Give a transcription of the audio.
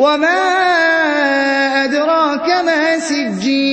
وَمَا أَدْرَاكَ مَا سِجِّينٌ